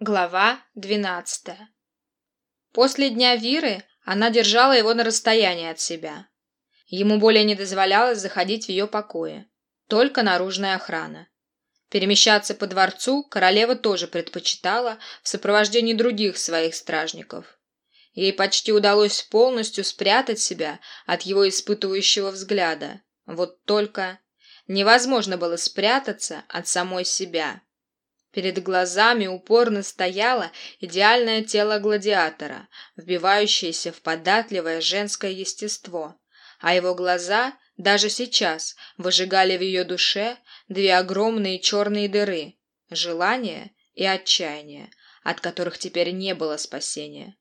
Глава двенадцатая. После дня Виры она держала его на расстоянии от себя. Ему более не дозволялось заходить в ее покои, только наружная охрана. Перемещаться по дворцу королева тоже предпочитала в сопровождении других своих стражников. Ей почти удалось полностью спрятать себя от его испытывающего взгляда. Вот только невозможно было спрятаться от самой себя. Перед глазами упорно стояло идеальное тело гладиатора, вбивающееся в податливое женское естество, а его глаза даже сейчас выжигали в ее душе две огромные черные дыры – желание и отчаяние, от которых теперь не было спасения.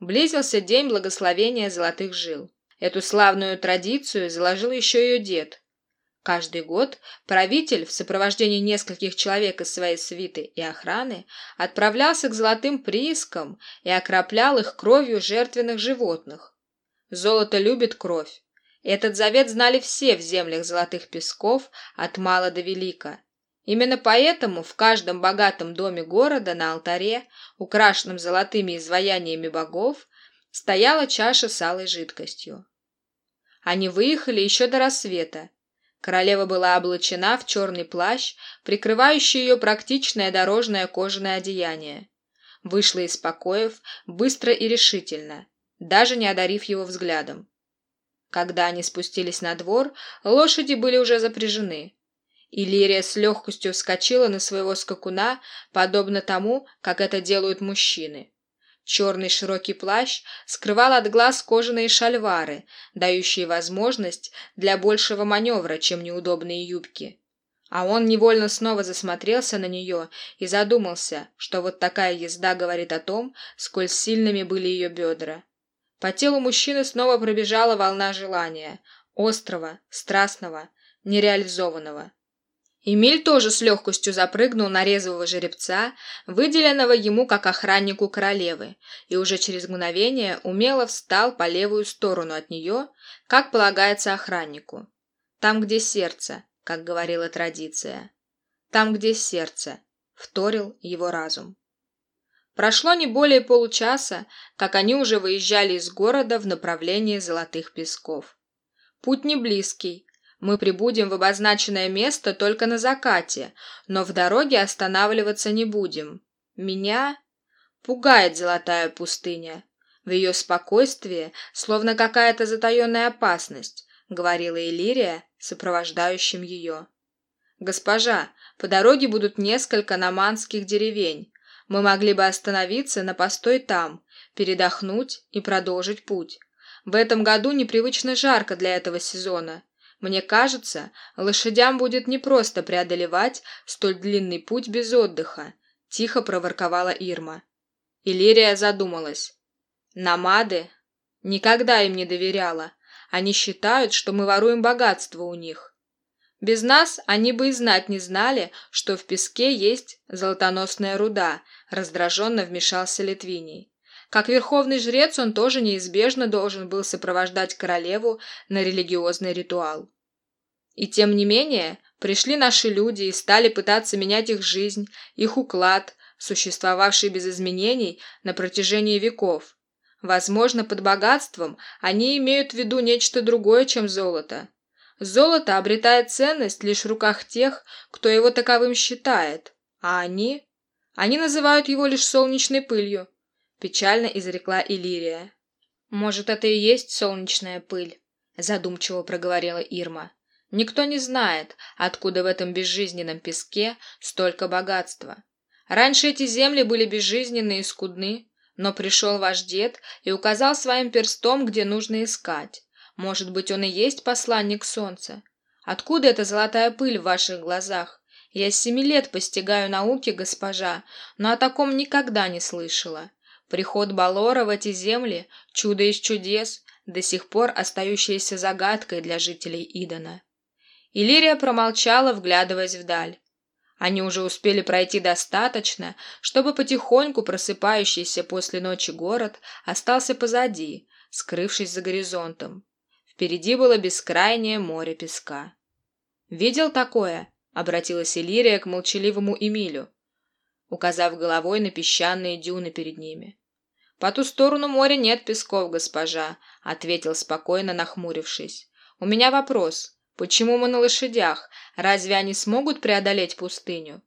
Близился день благословения золотых жил. Эту славную традицию заложил еще ее дед, Каждый год правитель в сопровождении нескольких человек из своей свиты и охраны отправлялся к золотым приискам и окроплял их кровью жертвенных животных. Золото любит кровь. Этот завет знали все в землях золотых песков от мала до велика. Именно поэтому в каждом богатом доме города на алтаре, украшенном золотыми изваяниями богов, стояла чаша с алой жидкостью. Они выехали еще до рассвета, Королева была облачена в черный плащ, прикрывающий ее практичное дорожное кожаное одеяние. Вышла из покоев быстро и решительно, даже не одарив его взглядом. Когда они спустились на двор, лошади были уже запряжены. Иллирия с легкостью вскочила на своего скакуна, подобно тому, как это делают мужчины. Черный широкий плащ скрывал от глаз кожаные шальвары, дающие возможность для большего маневра, чем неудобные юбки. А он невольно снова засмотрелся на нее и задумался, что вот такая езда говорит о том, сколь сильными были ее бедра. По телу мужчины снова пробежала волна желания, острого, страстного, нереализованного. Эмиль тоже с легкостью запрыгнул на резвого жеребца, выделенного ему как охраннику королевы, и уже через мгновение умело встал по левую сторону от нее, как полагается охраннику. Там, где сердце, как говорила традиция. Там, где сердце, вторил его разум. Прошло не более получаса, как они уже выезжали из города в направлении Золотых Песков. Путь не близкий, мы прибудем в обозначенное место только на закате, но в дороге останавливаться не будем. Меня пугает золотая пустыня. В ее спокойствии словно какая-то затаенная опасность, говорила Элирия, сопровождающим ее. Госпожа, по дороге будут несколько наманских деревень. Мы могли бы остановиться на постой там, передохнуть и продолжить путь. В этом году непривычно жарко для этого сезона. Мне кажется, лошадям будет непросто преодолевать столь длинный путь без отдыха, тихо проворковала Ирма. Иллирия задумалась. Намады? Никогда им не доверяла. Они считают, что мы воруем богатство у них. Без нас они бы и знать не знали, что в песке есть золотоносная руда, раздраженно вмешался Литвиний. Как верховный жрец он тоже неизбежно должен был сопровождать королеву на религиозный ритуал. И тем не менее, пришли наши люди и стали пытаться менять их жизнь, их уклад, существовавший без изменений на протяжении веков. Возможно, под богатством они имеют в виду нечто другое, чем золото. Золото обретает ценность лишь в руках тех, кто его таковым считает, а они... Они называют его лишь солнечной пылью, печально изрекла Иллирия. Может, это и есть солнечная пыль, задумчиво проговорила Ирма. Никто не знает, откуда в этом безжизненном песке столько богатства. Раньше эти земли были безжизненны и скудны, но пришел ваш дед и указал своим перстом, где нужно искать. Может быть, он и есть посланник солнца. Откуда эта золотая пыль в ваших глазах? Я с семи лет постигаю науки, госпожа, но о таком никогда не слышала. Приход Балора в эти земли – чудо из чудес, до сих пор остающееся загадкой для жителей Идона. Иллирия промолчала, вглядываясь вдаль. Они уже успели пройти достаточно, чтобы потихоньку просыпающийся после ночи город остался позади, скрывшись за горизонтом. Впереди было бескрайнее море песка. «Видел такое?» — обратилась Иллирия к молчаливому Эмилю. указав головой на песчаные дюны перед ними. «По ту сторону моря нет песков, госпожа», — ответил спокойно, нахмурившись. «У меня вопрос. Почему мы на лошадях? Разве они смогут преодолеть пустыню?»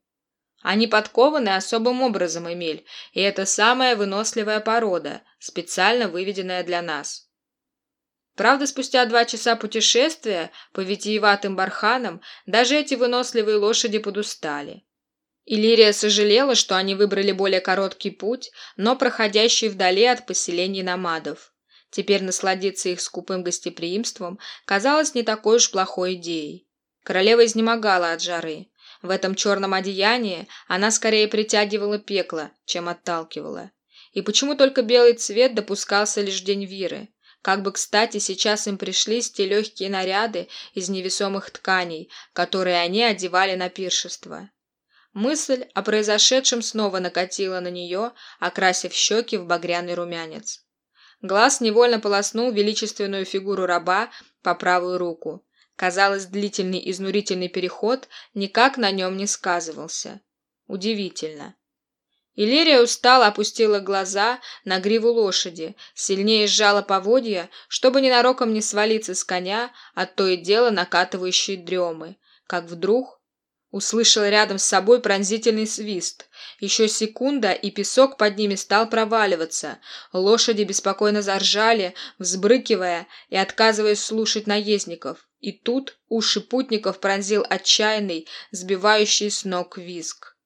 Они подкованы особым образом, Эмиль, и это самая выносливая порода, специально выведенная для нас. Правда, спустя два часа путешествия по витиеватым барханам даже эти выносливые лошади подустали. Иллирия сожалела, что они выбрали более короткий путь, но проходящий вдали от поселений намадов. Теперь насладиться их скупым гостеприимством казалось не такой уж плохой идеей. Королева изнемогала от жары. В этом черном одеянии она скорее притягивала пекло, чем отталкивала. И почему только белый цвет допускался лишь день Виры? Как бы, кстати, сейчас им пришлись те легкие наряды из невесомых тканей, которые они одевали на пиршество. Мысль о произошедшем снова накатила на нее, окрасив щеки в багряный румянец. Глаз невольно полоснул величественную фигуру раба по правую руку. Казалось, длительный изнурительный переход никак на нем не сказывался. Удивительно. Иллирия устало опустила глаза на гриву лошади, сильнее сжала поводья, чтобы ненароком не свалиться с коня от то и дело накатывающей дремы, как вдруг услышала рядом с собой пронзительный свист. Еще секунда, и песок под ними стал проваливаться. Лошади беспокойно заржали, взбрыкивая и отказываясь слушать наездников. И тут уши путников пронзил отчаянный, сбивающий с ног визг.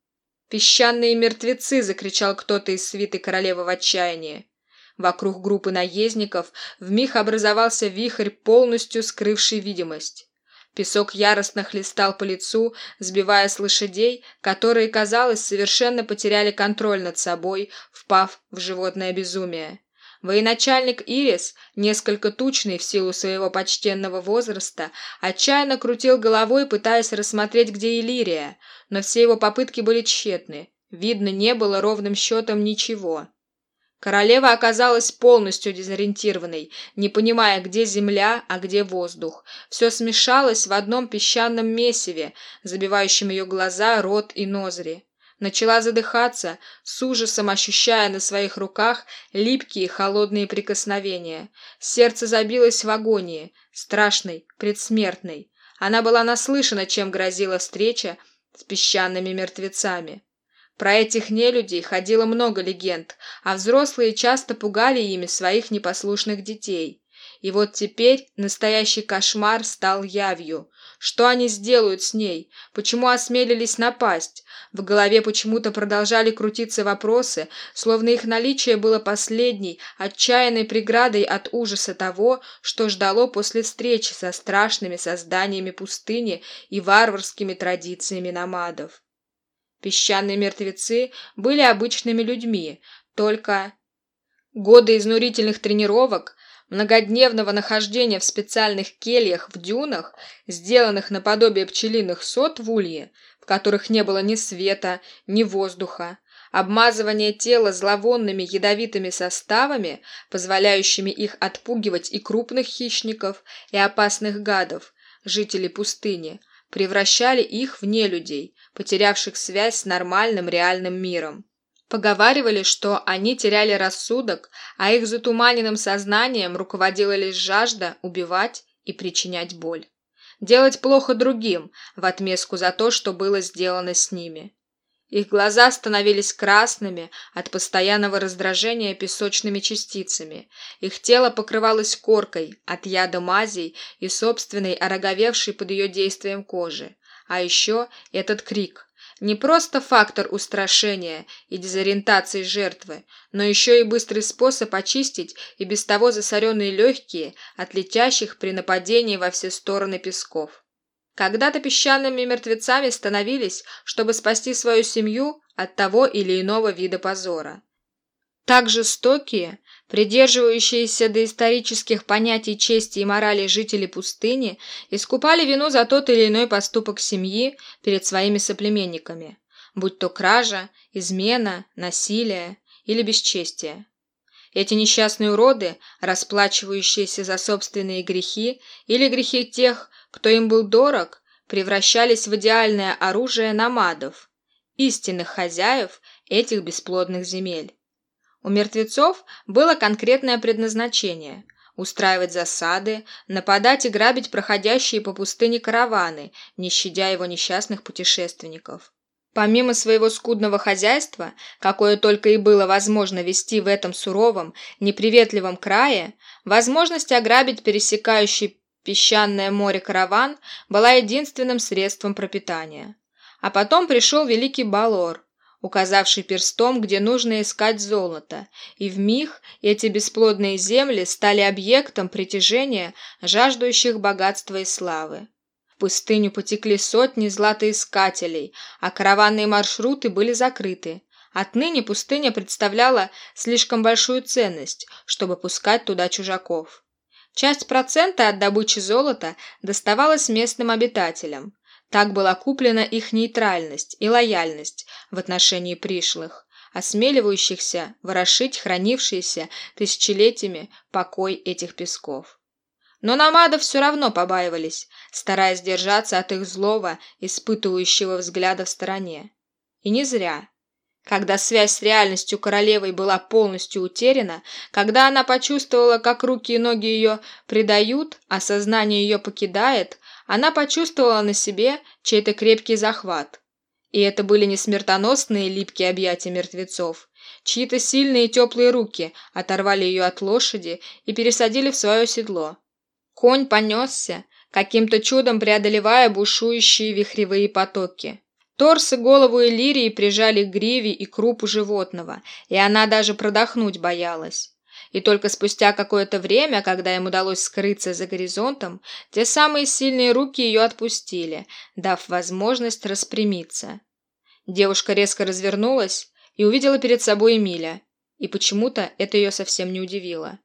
«Песчаные мертвецы!» — закричал кто-то из свиты королевы в отчаянии. Вокруг группы наездников вмиг образовался вихрь, полностью скрывший видимость. Песок яростно хлестал по лицу, сбивая с лошадей, которые, казалось, совершенно потеряли контроль над собой, впав в животное безумие. Военачальник Ирис, несколько тучный в силу своего почтенного возраста, отчаянно крутил головой, пытаясь рассмотреть, где Иллирия, но все его попытки были тщетны. Видно, не было ровным счетом ничего. Королева оказалась полностью дезориентированной, не понимая, где земля, а где воздух. Все смешалось в одном песчаном месиве, забивающем ее глаза, рот и ноздри начала задыхаться, с ужасом ощущая на своих руках липкие холодные прикосновения. Сердце забилось в агонии, страшной, предсмертной. Она была наслышана, чем грозила встреча с песчаными мертвецами. Про этих нелюдей ходило много легенд, а взрослые часто пугали ими своих непослушных детей. И вот теперь настоящий кошмар стал явью. Что они сделают с ней? Почему осмелились напасть? В голове почему-то продолжали крутиться вопросы, словно их наличие было последней, отчаянной преградой от ужаса того, что ждало после встречи со страшными созданиями пустыни и варварскими традициями намадов. Песчаные мертвецы были обычными людьми, только годы изнурительных тренировок, многодневного нахождения в специальных кельях в дюнах, сделанных наподобие пчелиных сот в улье, в которых не было ни света, ни воздуха, обмазывание тела зловонными ядовитыми составами, позволяющими их отпугивать и крупных хищников, и опасных гадов, жителей пустыни, превращали их в нелюдей, потерявших связь с нормальным реальным миром. Поговаривали, что они теряли рассудок, а их затуманенным сознанием руководила лишь жажда убивать и причинять боль. Делать плохо другим в отместку за то, что было сделано с ними. Их глаза становились красными от постоянного раздражения песочными частицами. Их тело покрывалось коркой от яда мазей и собственной ороговевшей под ее действием кожи. А еще этот крик – не просто фактор устрашения и дезориентации жертвы, но еще и быстрый способ очистить и без того засоренные легкие от летящих при нападении во все стороны песков. Когда-то песчаными мертвецами становились, чтобы спасти свою семью от того или иного вида позора. Так жестокие, придерживающиеся доисторических понятий чести и морали жители пустыни, искупали вину за тот или иной поступок семьи перед своими соплеменниками, будь то кража, измена, насилие или бесчестие. Эти несчастные уроды, расплачивающиеся за собственные грехи или грехи тех, кто им был дорог, превращались в идеальное оружие намадов, истинных хозяев этих бесплодных земель. У мертвецов было конкретное предназначение – устраивать засады, нападать и грабить проходящие по пустыне караваны, не щадя его несчастных путешественников. Помимо своего скудного хозяйства, какое только и было возможно вести в этом суровом, неприветливом крае, возможность ограбить пересекающий песчаное море караван была единственным средством пропитания. А потом пришел великий Балор, указавший перстом, где нужно искать золото, и в миг эти бесплодные земли стали объектом притяжения жаждущих богатства и славы. В пустыню потекли сотни златоискателей, а караванные маршруты были закрыты. Отныне пустыня представляла слишком большую ценность, чтобы пускать туда чужаков. Часть процента от добычи золота доставалась местным обитателям. Так была куплена их нейтральность и лояльность в отношении пришлых, осмеливающихся ворошить хранившийся тысячелетиями покой этих песков. Но намадов все равно побаивались, стараясь держаться от их злого, испытывающего взгляда в стороне. И не зря. Когда связь с реальностью королевой была полностью утеряна, когда она почувствовала, как руки и ноги ее предают, а сознание ее покидает, она почувствовала на себе чей-то крепкий захват. И это были не смертоносные липкие объятия мертвецов. Чьи-то сильные теплые руки оторвали ее от лошади и пересадили в свое седло. Конь понесся, каким-то чудом преодолевая бушующие вихревые потоки. Торс и голову Элирии прижали к гриве и крупу животного, и она даже продохнуть боялась. И только спустя какое-то время, когда им удалось скрыться за горизонтом, те самые сильные руки ее отпустили, дав возможность распрямиться. Девушка резко развернулась и увидела перед собой Эмиля, и почему-то это ее совсем не удивило.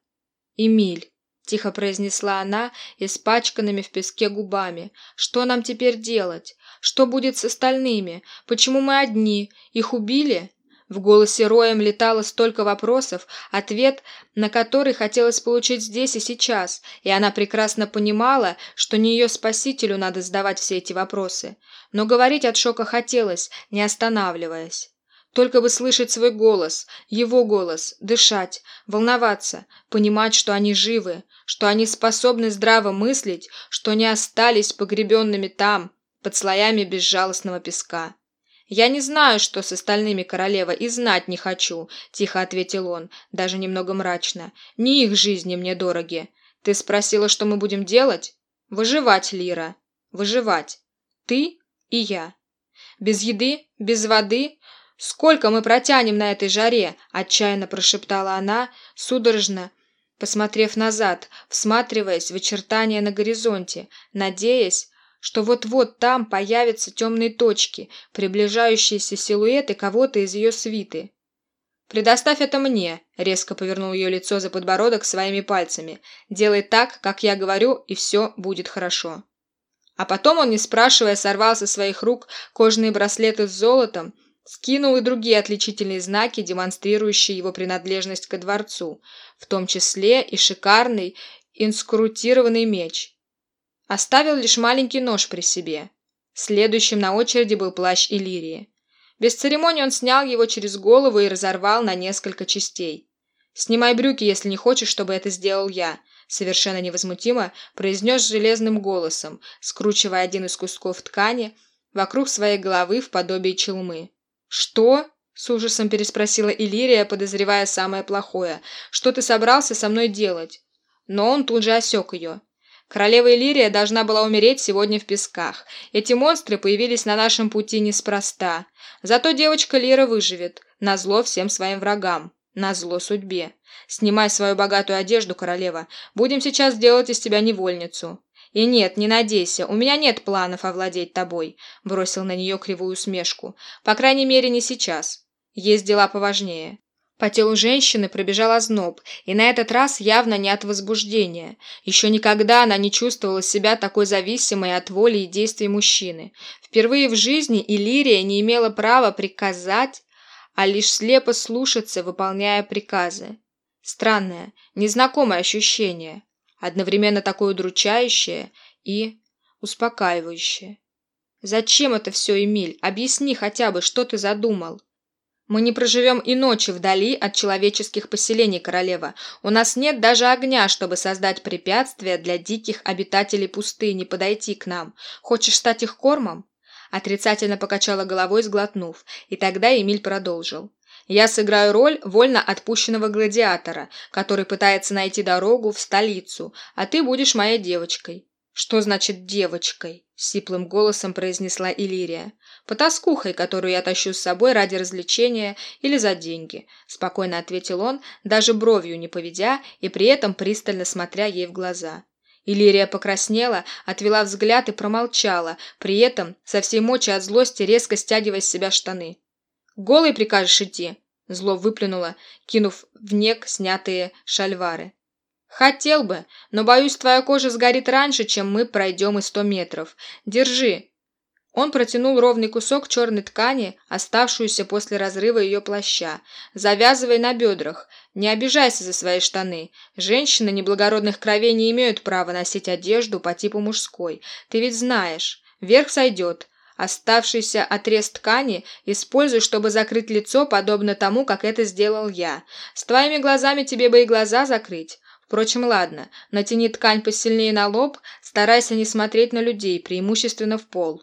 «Эмиль», — тихо произнесла она, испачканными в песке губами, — «что нам теперь делать? Что будет с остальными? Почему мы одни? Их убили?» В голосе Роем летало столько вопросов, ответ на который хотелось получить здесь и сейчас, и она прекрасно понимала, что не ее спасителю надо задавать все эти вопросы. Но говорить от шока хотелось, не останавливаясь. Только бы слышать свой голос, его голос, дышать, волноваться, понимать, что они живы, что они способны здраво мыслить, что не остались погребенными там, под слоями безжалостного песка. «Я не знаю, что с остальными, королева, и знать не хочу», — тихо ответил он, даже немного мрачно. «Не их жизни мне дороги. Ты спросила, что мы будем делать? Выживать, Лира. Выживать. Ты и я. Без еды, без воды. Сколько мы протянем на этой жаре?» — отчаянно прошептала она, судорожно, посмотрев назад, всматриваясь в очертания на горизонте, надеясь, что вот-вот там появятся темные точки, приближающиеся силуэты кого-то из ее свиты. «Предоставь это мне», — резко повернул ее лицо за подбородок своими пальцами. «Делай так, как я говорю, и все будет хорошо». А потом он, не спрашивая, сорвал со своих рук кожаные браслеты с золотом, скинул и другие отличительные знаки, демонстрирующие его принадлежность ко дворцу, в том числе и шикарный инскрутированный меч. Оставил лишь маленький нож при себе. Следующим на очереди был плащ Иллирии. Без церемонии он снял его через голову и разорвал на несколько частей. «Снимай брюки, если не хочешь, чтобы это сделал я», совершенно невозмутимо произнес железным голосом, скручивая один из кусков ткани вокруг своей головы в подобие челмы. «Что?» — с ужасом переспросила Иллирия, подозревая самое плохое. «Что ты собрался со мной делать?» Но он тут же осек ее. Королева Иллирия должна была умереть сегодня в песках. Эти монстры появились на нашем пути неспроста. Зато девочка Лира выживет, назло всем своим врагам, назло судьбе. Снимай свою богатую одежду, королева. Будем сейчас делать из тебя невольницу. И нет, не надейся, у меня нет планов овладеть тобой, бросил на нее кривую усмешку. По крайней мере, не сейчас. Есть дела поважнее. По телу женщины пробежал озноб, и на этот раз явно не от возбуждения. Еще никогда она не чувствовала себя такой зависимой от воли и действий мужчины. Впервые в жизни Иллирия не имела права приказать, а лишь слепо слушаться, выполняя приказы. Странное, незнакомое ощущение, одновременно такое удручающее и успокаивающее. Зачем это все, Эмиль? Объясни хотя бы, что ты задумал. Мы не проживем и ночи вдали от человеческих поселений, королева. У нас нет даже огня, чтобы создать препятствия для диких обитателей пустыни подойти к нам. Хочешь стать их кормом? Отрицательно покачала головой, сглотнув, и тогда Эмиль продолжил. Я сыграю роль вольно отпущенного гладиатора, который пытается найти дорогу в столицу, а ты будешь моей девочкой. Что значит девочкой? сиплым голосом произнесла Илирия. Потаскухой, которую я тащу с собой ради развлечения или за деньги, спокойно ответил он, даже бровью не поведя и при этом пристально смотря ей в глаза. Илирия покраснела, отвела взгляд и промолчала, при этом со всей мочи от злости резко стягивая с себя штаны. Голый прикажешь идти?» Зло выплюнуло, кинув в нег снятые шальвары. «Хотел бы, но, боюсь, твоя кожа сгорит раньше, чем мы пройдем и сто метров. Держи!» Он протянул ровный кусок черной ткани, оставшуюся после разрыва ее плаща. «Завязывай на бедрах. Не обижайся за свои штаны. Женщины неблагородных кровей не имеют права носить одежду по типу мужской. Ты ведь знаешь. Верх сойдет, Оставшийся отрез ткани используй, чтобы закрыть лицо, подобно тому, как это сделал я. С твоими глазами тебе бы и глаза закрыть. Впрочем, ладно, натяни ткань посильнее на лоб, старайся не смотреть на людей, преимущественно в пол.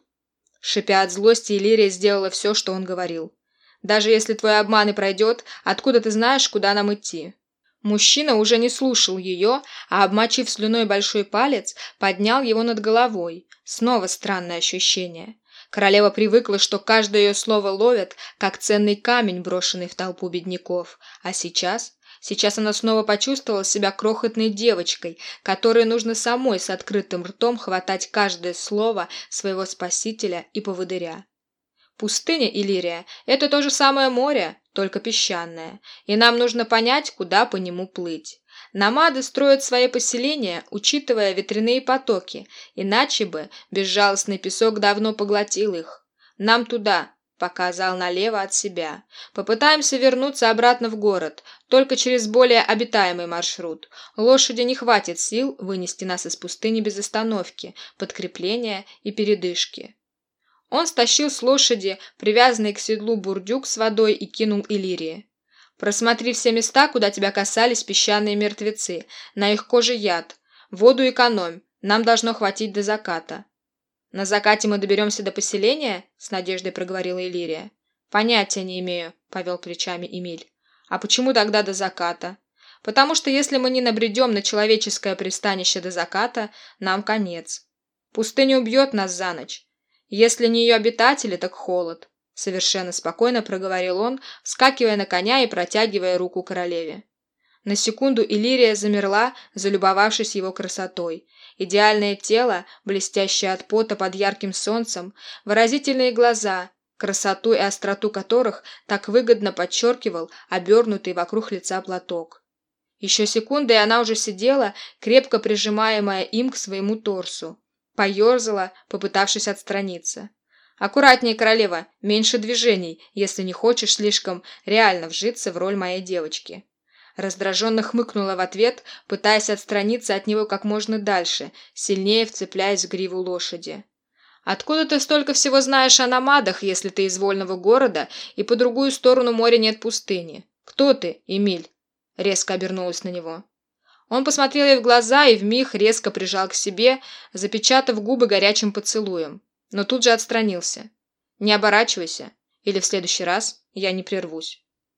Шипя от злости, Иллирия сделала все, что он говорил. «Даже если твой обман и пройдет, откуда ты знаешь, куда нам идти?» Мужчина уже не слушал ее, а, обмочив слюной большой палец, поднял его над головой. Снова странное ощущение. Королева привыкла, что каждое ее слово ловят, как ценный камень, брошенный в толпу бедняков. А сейчас? Сейчас она снова почувствовала себя крохотной девочкой, которой нужно самой с открытым ртом хватать каждое слово своего спасителя и поводыря. Пустыня Иллирия – это то же самое море, только песчаное, и нам нужно понять, куда по нему плыть. Намады строят свои поселения, учитывая ветряные потоки, иначе бы безжалостный песок давно поглотил их. Нам туда, показал налево от себя. Попытаемся вернуться обратно в город, только через более обитаемый маршрут. Лошади не хватит сил вынести нас из пустыни без остановки, подкрепления и передышки. Он стащил с лошади привязанный к седлу бурдюк с водой и кинул Иллирии. Просмотри все места, куда тебя касались песчаные мертвецы. На их коже яд. Воду экономь. Нам должно хватить до заката. На закате мы доберемся до поселения? С надеждой проговорила Иллирия. Понятия не имею, повел плечами Эмиль. А почему тогда до заката? Потому что если мы не набредем на человеческое пристанище до заката, нам конец. Пустыня убьет нас за ночь. Если не ее обитатели, так холод. Совершенно спокойно проговорил он, вскакивая на коня и протягивая руку королеве. На секунду Иллирия замерла, залюбовавшись его красотой. Идеальное тело, блестящее от пота под ярким солнцем, выразительные глаза, красоту и остроту которых так выгодно подчеркивал обернутый вокруг лица платок. Еще секунда, и она уже сидела, крепко прижимаемая им к своему торсу. Поерзала, попытавшись отстраниться. «Аккуратнее, королева, меньше движений, если не хочешь слишком реально вжиться в роль моей девочки». Раздраженно хмыкнула в ответ, пытаясь отстраниться от него как можно дальше, сильнее вцепляясь в гриву лошади. «Откуда ты столько всего знаешь о намадах, если ты из вольного города и по другую сторону моря нет пустыни? Кто ты, Эмиль?» Резко обернулась на него. Он посмотрел ей в глаза и вмиг резко прижал к себе, запечатав губы горячим поцелуем но тут же отстранился. «Не оборачивайся, или в следующий раз я не прервусь».